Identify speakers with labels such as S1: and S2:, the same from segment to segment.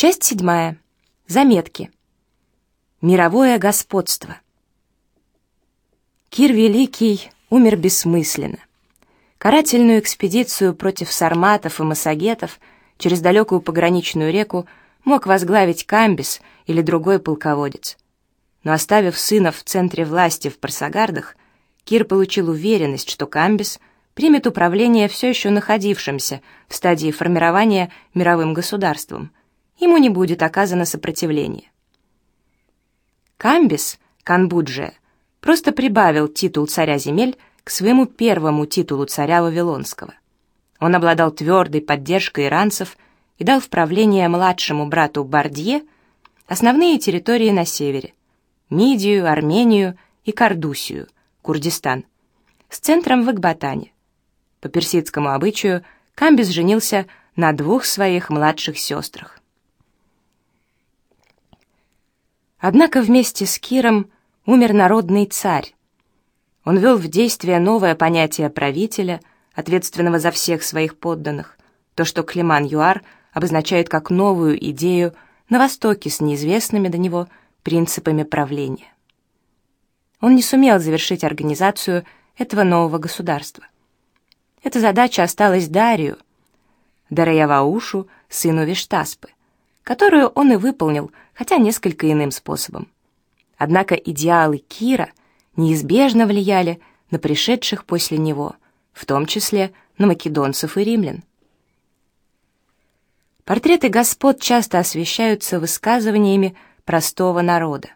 S1: Часть седьмая. Заметки. Мировое господство. Кир Великий умер бессмысленно. Карательную экспедицию против сарматов и массагетов через далекую пограничную реку мог возглавить Камбис или другой полководец. Но оставив сына в центре власти в Парсагардах, Кир получил уверенность, что Камбис примет управление все еще находившимся в стадии формирования мировым государством. Ему не будет оказано сопротивление. Камбис, Канбуджия, просто прибавил титул царя земель к своему первому титулу царя Вавилонского. Он обладал твердой поддержкой иранцев и дал в правление младшему брату Бардье основные территории на севере – Мидию, Армению и Кардусию – Курдистан, с центром в Экбатане. По персидскому обычаю Камбис женился на двух своих младших сестрах. Однако вместе с Киром умер народный царь. Он ввел в действие новое понятие правителя, ответственного за всех своих подданных, то, что Климан Юар обозначает как новую идею на Востоке с неизвестными до него принципами правления он не сумел завершить организацию этого нового государства. Эта задача осталась Дарию, Дараяваушу, сыну Виштаспы, которую он и выполнил, хотя несколько иным способом. Однако идеалы Кира неизбежно влияли на пришедших после него, в том числе на македонцев и римлян. Портреты господ часто освещаются высказываниями простого народа.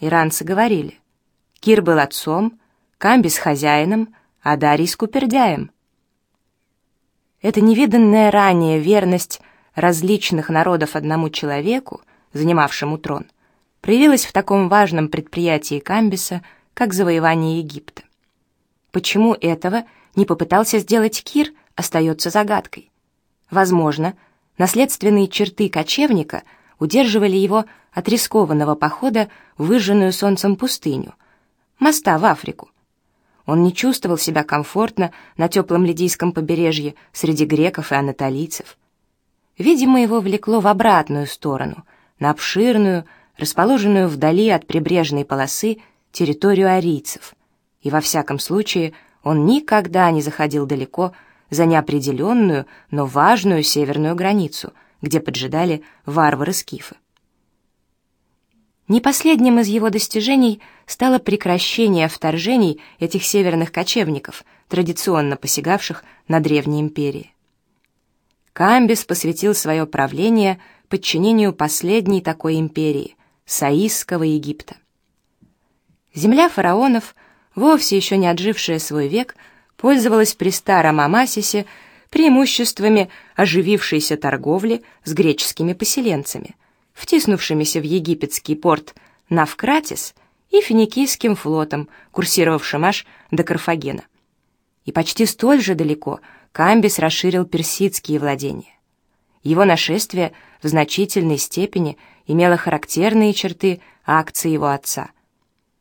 S1: Иранцы говорили – Кир был отцом, Камбис — хозяином, а Дарий — скупердяем. Эта невиданная ранее верность различных народов одному человеку, занимавшему трон, проявилась в таком важном предприятии Камбиса, как завоевание Египта. Почему этого не попытался сделать Кир, остается загадкой. Возможно, наследственные черты кочевника удерживали его от рискованного похода в выжженную солнцем пустыню — моста в Африку. Он не чувствовал себя комфортно на теплом лидийском побережье среди греков и анатолийцев. Видимо, его влекло в обратную сторону, на обширную, расположенную вдали от прибрежной полосы, территорию арийцев. И во всяком случае он никогда не заходил далеко за неопределенную, но важную северную границу, где поджидали варвары-скифы. Не последним из его достижений стало прекращение вторжений этих северных кочевников, традиционно посягавших на древние империи. Камбис посвятил свое правление подчинению последней такой империи — Саисского Египта. Земля фараонов, вовсе еще не отжившая свой век, пользовалась при старом Амасисе преимуществами оживившейся торговли с греческими поселенцами — втиснувшимися в египетский порт Навкратис и финикийским флотом, курсировавшим аж до Карфагена. И почти столь же далеко Камбис расширил персидские владения. Его нашествие в значительной степени имело характерные черты акции его отца.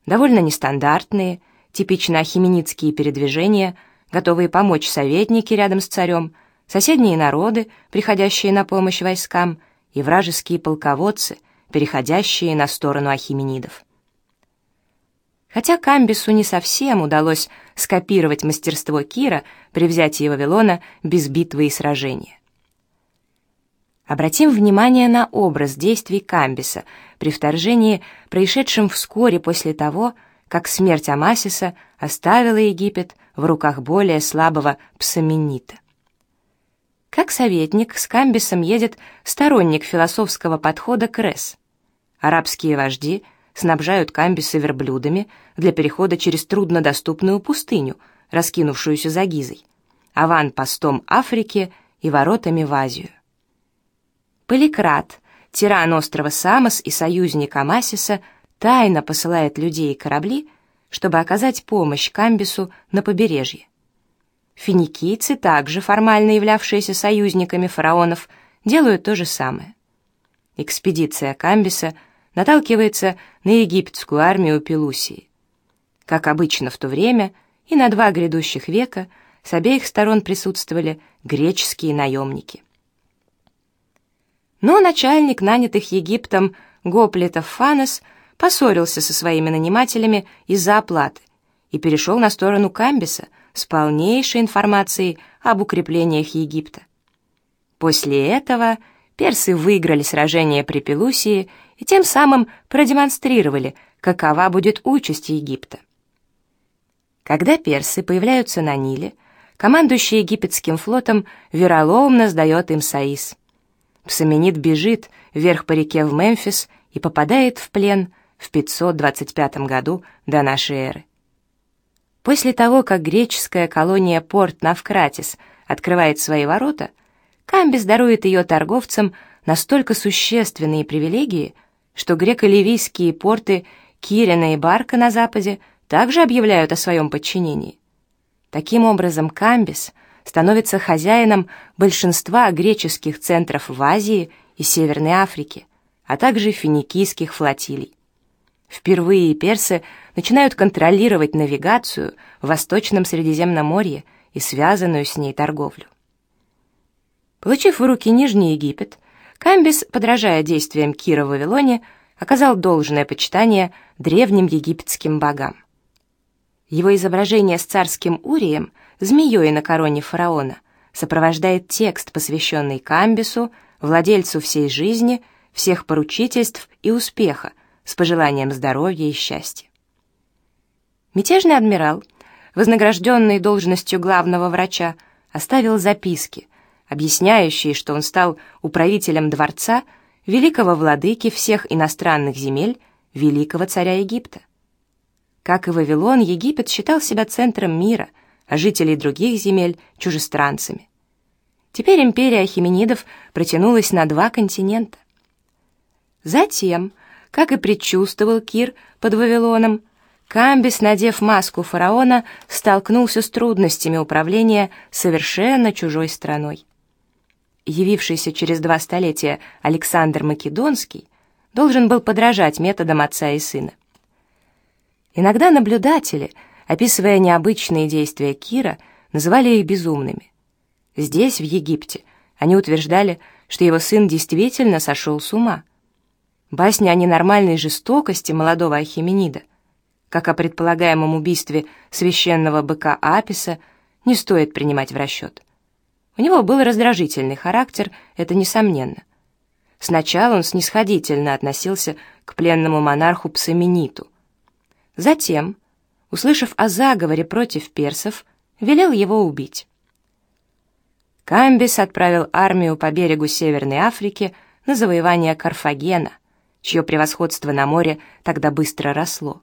S1: Довольно нестандартные, типично ахименидские передвижения, готовые помочь советники рядом с царем, соседние народы, приходящие на помощь войскам, и вражеские полководцы, переходящие на сторону ахименидов. Хотя Камбису не совсем удалось скопировать мастерство Кира при взятии Вавилона без битвы и сражения. Обратим внимание на образ действий Камбиса при вторжении, происшедшем вскоре после того, как смерть Амасиса оставила Египет в руках более слабого Псаменита. Как советник с Камбисом едет сторонник философского подхода Крес. Арабские вожди снабжают Камбиса верблюдами для перехода через труднодоступную пустыню, раскинувшуюся за Гизой, Аван постом Африки и воротами в Азию. Поликрат, тиран острова Самос и союзник Амасиса, тайно посылает людей и корабли, чтобы оказать помощь Камбису на побережье. Финикийцы, также формально являвшиеся союзниками фараонов, делают то же самое. Экспедиция Камбиса наталкивается на египетскую армию Пелусии. Как обычно в то время, и на два грядущих века с обеих сторон присутствовали греческие наемники. Но начальник нанятых Египтом Гоплетов Фанес поссорился со своими нанимателями из-за оплаты и перешел на сторону Камбиса с полнейшей информацией об укреплениях Египта. После этого персы выиграли сражение при Пелусии и тем самым продемонстрировали, какова будет участь Египта. Когда персы появляются на Ниле, командующий египетским флотом вероломно сдает им Саис. Псаменид бежит вверх по реке в Мемфис и попадает в плен в 525 году до нашей эры. После того, как греческая колония Порт Навкратис открывает свои ворота, Камбис дарует ее торговцам настолько существенные привилегии, что греко-ливийские порты Кирина и Барка на западе также объявляют о своем подчинении. Таким образом, Камбис становится хозяином большинства греческих центров в Азии и Северной Африке, а также финикийских флотилий. Впервые персы начинают контролировать навигацию в Восточном Средиземноморье и связанную с ней торговлю. Получив в руки Нижний Египет, Камбис, подражая действиям Кира в Вавилоне, оказал должное почитание древним египетским богам. Его изображение с царским Урием, змеей на короне фараона, сопровождает текст, посвященный Камбису, владельцу всей жизни, всех поручительств и успеха, с пожеланием здоровья и счастья. Мятежный адмирал, вознагражденный должностью главного врача, оставил записки, объясняющие, что он стал управителем дворца великого владыки всех иностранных земель, великого царя Египта. Как и Вавилон, Египет считал себя центром мира, а жителей других земель — чужестранцами. Теперь империя Хименидов протянулась на два континента. Затем как и предчувствовал Кир под Вавилоном, Камбис, надев маску фараона, столкнулся с трудностями управления совершенно чужой страной. Явившийся через два столетия Александр Македонский должен был подражать методам отца и сына. Иногда наблюдатели, описывая необычные действия Кира, называли их безумными. Здесь, в Египте, они утверждали, что его сын действительно сошел с ума – Басня о ненормальной жестокости молодого Ахименида, как о предполагаемом убийстве священного быка Аписа, не стоит принимать в расчет. У него был раздражительный характер, это несомненно. Сначала он снисходительно относился к пленному монарху Псамениту. Затем, услышав о заговоре против персов, велел его убить. Камбис отправил армию по берегу Северной Африки на завоевание Карфагена – чье превосходство на море тогда быстро росло.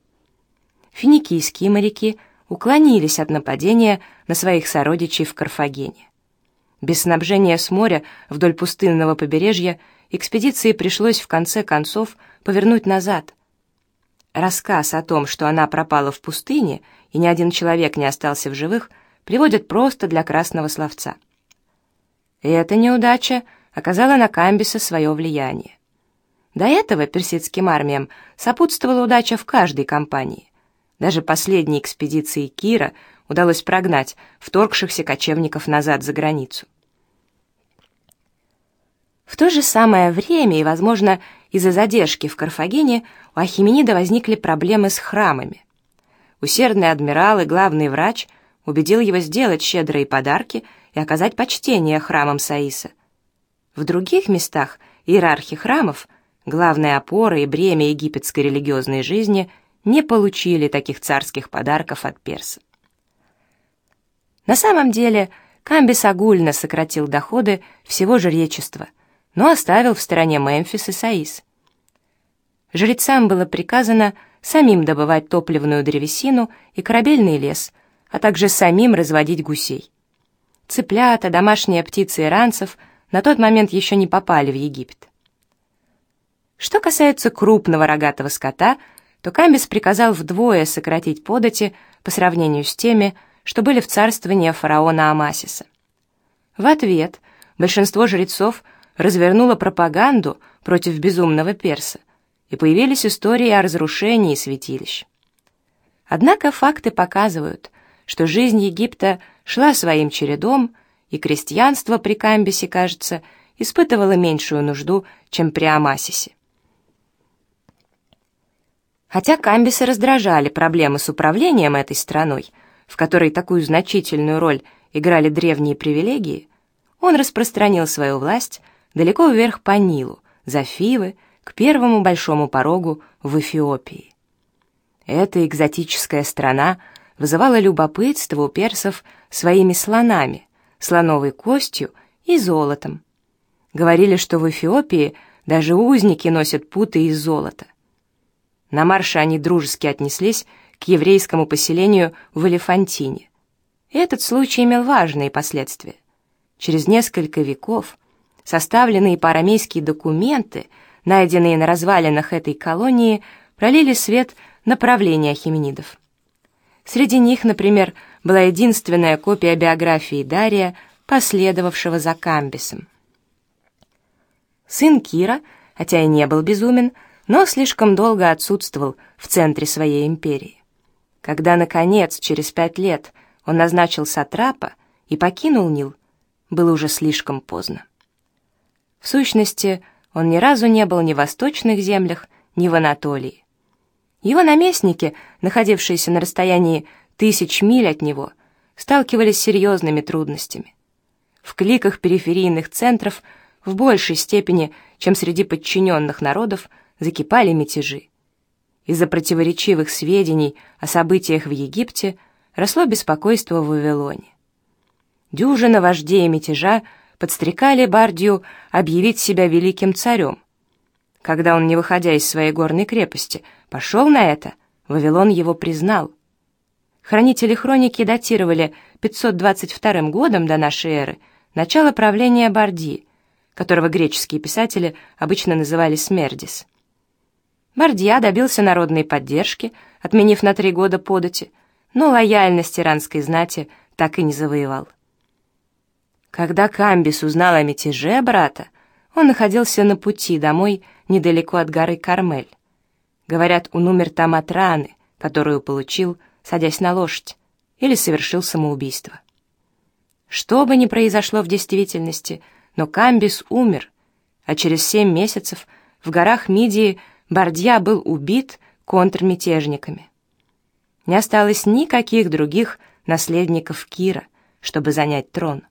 S1: Финикийские моряки уклонились от нападения на своих сородичей в Карфагене. Без снабжения с моря вдоль пустынного побережья экспедиции пришлось в конце концов повернуть назад. Рассказ о том, что она пропала в пустыне и ни один человек не остался в живых, приводит просто для красного словца. И эта неудача оказала на Камбиса свое влияние. До этого персидским армиям сопутствовала удача в каждой кампании. Даже последней экспедиции Кира удалось прогнать вторгшихся кочевников назад за границу. В то же самое время, и, возможно, из-за задержки в Карфагене, у Ахименида возникли проблемы с храмами. Усердный адмирал и главный врач убедил его сделать щедрые подарки и оказать почтение храмам Саиса. В других местах иерархи храмов главная опора и бремя египетской религиозной жизни, не получили таких царских подарков от перса. На самом деле Камбис огульно сократил доходы всего жречества, но оставил в стороне Мемфис и Саис. Жрецам было приказано самим добывать топливную древесину и корабельный лес, а также самим разводить гусей. Цыплята, домашние птицы и ранцев на тот момент еще не попали в Египет. Что касается крупного рогатого скота, то Камбис приказал вдвое сократить подати по сравнению с теми, что были в царствовании фараона Амасиса. В ответ большинство жрецов развернуло пропаганду против безумного перса, и появились истории о разрушении святилищ. Однако факты показывают, что жизнь Египта шла своим чередом, и крестьянство при Камбисе, кажется, испытывала меньшую нужду, чем при Амасисе. Хотя Камбиса раздражали проблемы с управлением этой страной, в которой такую значительную роль играли древние привилегии, он распространил свою власть далеко вверх по Нилу, за Фивы, к первому большому порогу в Эфиопии. Эта экзотическая страна вызывала любопытство у персов своими слонами, слоновой костью и золотом. Говорили, что в Эфиопии даже узники носят путы из золота. На марше они дружески отнеслись к еврейскому поселению в Элефантине. Этот случай имел важные последствия. Через несколько веков составленные по-арамейские документы, найденные на развалинах этой колонии, пролили свет на правление хименидов. Среди них, например, была единственная копия биографии Дария, последовавшего за Камбисом. Сын Кира, хотя и не был безумен, но слишком долго отсутствовал в центре своей империи. Когда, наконец, через пять лет он назначил сатрапа и покинул Нил, было уже слишком поздно. В сущности, он ни разу не был ни в восточных землях, ни в Анатолии. Его наместники, находившиеся на расстоянии тысяч миль от него, сталкивались с серьезными трудностями. В кликах периферийных центров в большей степени, чем среди подчиненных народов, закипали мятежи. Из-за противоречивых сведений о событиях в Египте росло беспокойство в Вавилоне. Дюжина вождей мятежа подстрекали Бардию объявить себя великим царем. Когда он, не выходя из своей горной крепости, пошел на это, Вавилон его признал. Хранители хроники датировали 522 годом до нашей эры начало правления Бардии, которого греческие писатели обычно называли Смердис. Бардья добился народной поддержки, отменив на три года подати, но лояльность иранской знати так и не завоевал. Когда Камбис узнал о мятеже брата, он находился на пути домой недалеко от горы Кармель. Говорят, он умер там от раны, которую получил, садясь на лошадь, или совершил самоубийство. Что бы ни произошло в действительности, но Камбис умер, а через семь месяцев в горах Мидии Бардья был убит контрмятежниками. Не осталось никаких других наследников Кира, чтобы занять трон.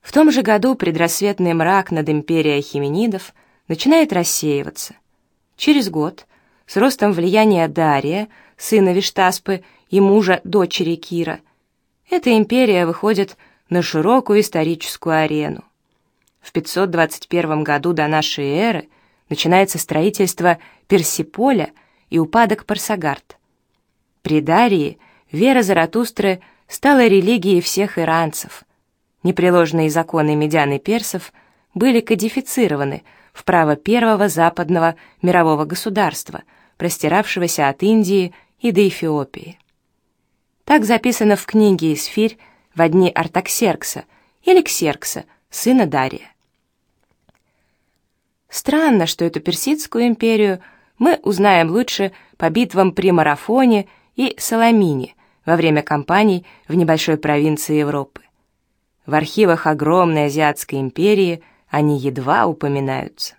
S1: В том же году предрассветный мрак над империей хименидов начинает рассеиваться. Через год, с ростом влияния Дария, сына Виштаспы и мужа дочери Кира, эта империя выходит на широкую историческую арену. В 521 году до нашей эры – начинается строительство Персиполя и упадок Парсагард. При Дарии вера Заратустры стала религией всех иранцев. Непреложные законы медян и персов были кодифицированы в право первого западного мирового государства, простиравшегося от Индии и до Эфиопии. Так записано в книге Исфирь в дни Артаксеркса или Ксеркса, сына Дария. Странно, что эту персидскую империю мы узнаем лучше по битвам при Марафоне и Саламине во время кампаний в небольшой провинции Европы. В архивах огромной азиатской империи они едва упоминаются.